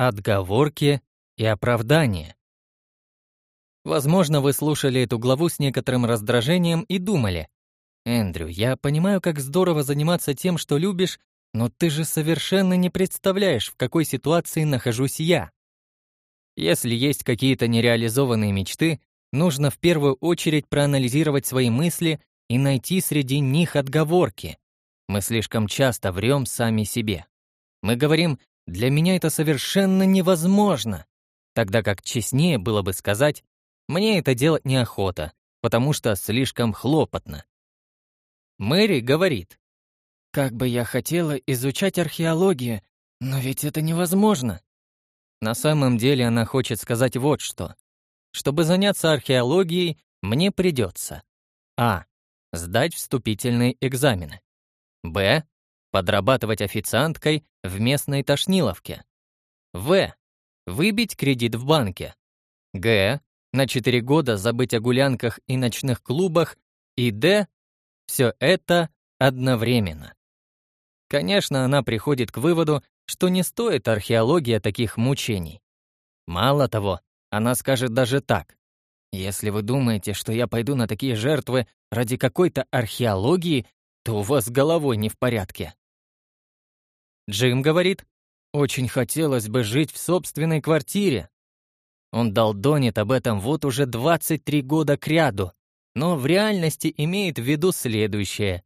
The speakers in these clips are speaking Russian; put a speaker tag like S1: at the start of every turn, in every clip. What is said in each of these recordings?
S1: Отговорки и оправдания. Возможно, вы слушали эту главу с некоторым раздражением и думали, «Эндрю, я понимаю, как здорово заниматься тем, что любишь, но ты же совершенно не представляешь, в какой ситуации нахожусь я». Если есть какие-то нереализованные мечты, нужно в первую очередь проанализировать свои мысли и найти среди них отговорки. Мы слишком часто врем сами себе. Мы говорим для меня это совершенно невозможно. Тогда как честнее было бы сказать, мне это делать неохота, потому что слишком хлопотно. Мэри говорит, «Как бы я хотела изучать археологию, но ведь это невозможно». На самом деле она хочет сказать вот что. Чтобы заняться археологией, мне придется А. Сдать вступительные экзамены. Б подрабатывать официанткой в местной тошниловке. В. Выбить кредит в банке. Г. На 4 года забыть о гулянках и ночных клубах. И Д. Все это одновременно. Конечно, она приходит к выводу, что не стоит археология таких мучений. Мало того, она скажет даже так. Если вы думаете, что я пойду на такие жертвы ради какой-то археологии, то у вас головой не в порядке. Джим говорит, очень хотелось бы жить в собственной квартире. Он долдонит об этом вот уже 23 года кряду, но в реальности имеет в виду следующее.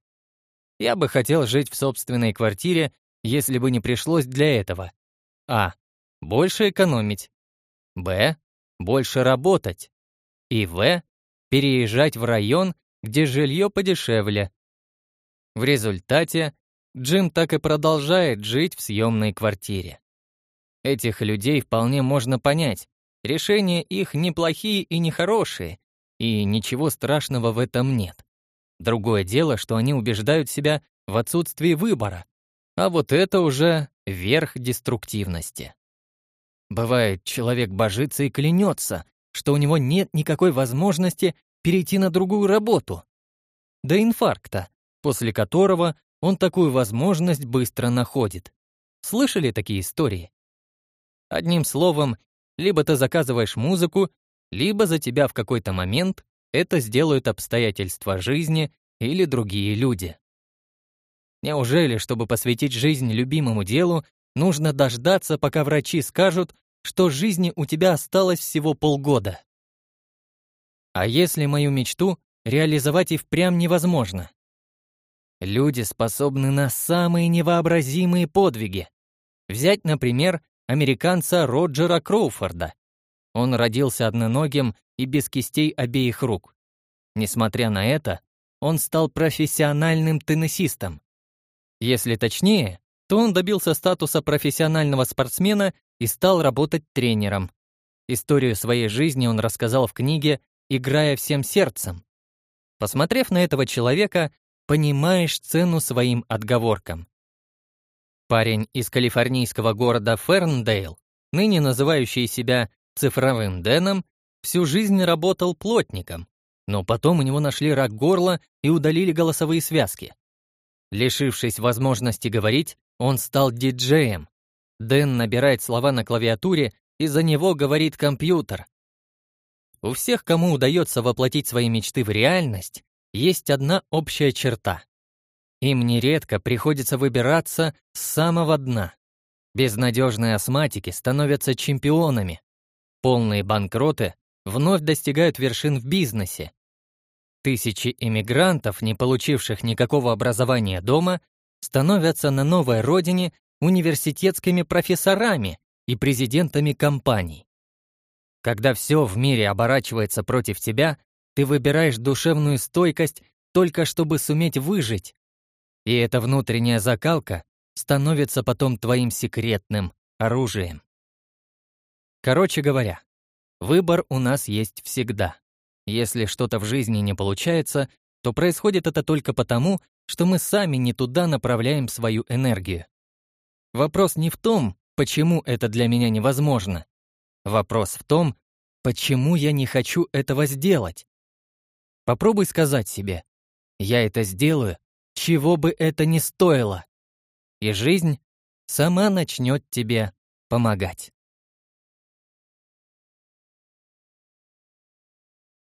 S1: Я бы хотел жить в собственной квартире, если бы не пришлось для этого. А. Больше экономить. Б. Больше работать. И В. Переезжать в район, где жилье подешевле. В результате Джим так и продолжает жить в съемной квартире. Этих людей вполне можно понять. Решения их неплохие и нехорошие, и ничего страшного в этом нет. Другое дело, что они убеждают себя в отсутствии выбора, а вот это уже верх деструктивности. Бывает, человек божится и клянется, что у него нет никакой возможности перейти на другую работу. До инфаркта, после которого он такую возможность быстро находит. Слышали такие истории? Одним словом, либо ты заказываешь музыку, либо за тебя в какой-то момент это сделают обстоятельства жизни или другие люди. Неужели, чтобы посвятить жизнь любимому делу, нужно дождаться, пока врачи скажут, что жизни у тебя осталось всего полгода? А если мою мечту реализовать и впрямь невозможно? Люди способны на самые невообразимые подвиги. Взять, например, американца Роджера Кроуфорда. Он родился одноногим и без кистей обеих рук. Несмотря на это, он стал профессиональным теннисистом. Если точнее, то он добился статуса профессионального спортсмена и стал работать тренером. Историю своей жизни он рассказал в книге «Играя всем сердцем». Посмотрев на этого человека, понимаешь цену своим отговоркам. Парень из калифорнийского города Ферндейл, ныне называющий себя цифровым Дэном, всю жизнь работал плотником, но потом у него нашли рак горла и удалили голосовые связки. Лишившись возможности говорить, он стал диджеем. Дэн набирает слова на клавиатуре, и за него говорит компьютер. У всех, кому удается воплотить свои мечты в реальность, есть одна общая черта. Им нередко приходится выбираться с самого дна. Безнадежные астматики становятся чемпионами. Полные банкроты вновь достигают вершин в бизнесе. Тысячи иммигрантов, не получивших никакого образования дома, становятся на новой родине университетскими профессорами и президентами компаний. Когда все в мире оборачивается против тебя, ты выбираешь душевную стойкость только чтобы суметь выжить. И эта внутренняя закалка становится потом твоим секретным оружием. Короче говоря, выбор у нас есть всегда. Если что-то в жизни не получается, то происходит это только потому, что мы сами не туда направляем свою энергию. Вопрос не в том, почему это для меня невозможно. Вопрос в том, почему я не хочу этого сделать. Попробуй сказать себе «Я это сделаю, чего бы это ни стоило». И жизнь сама начнет тебе помогать.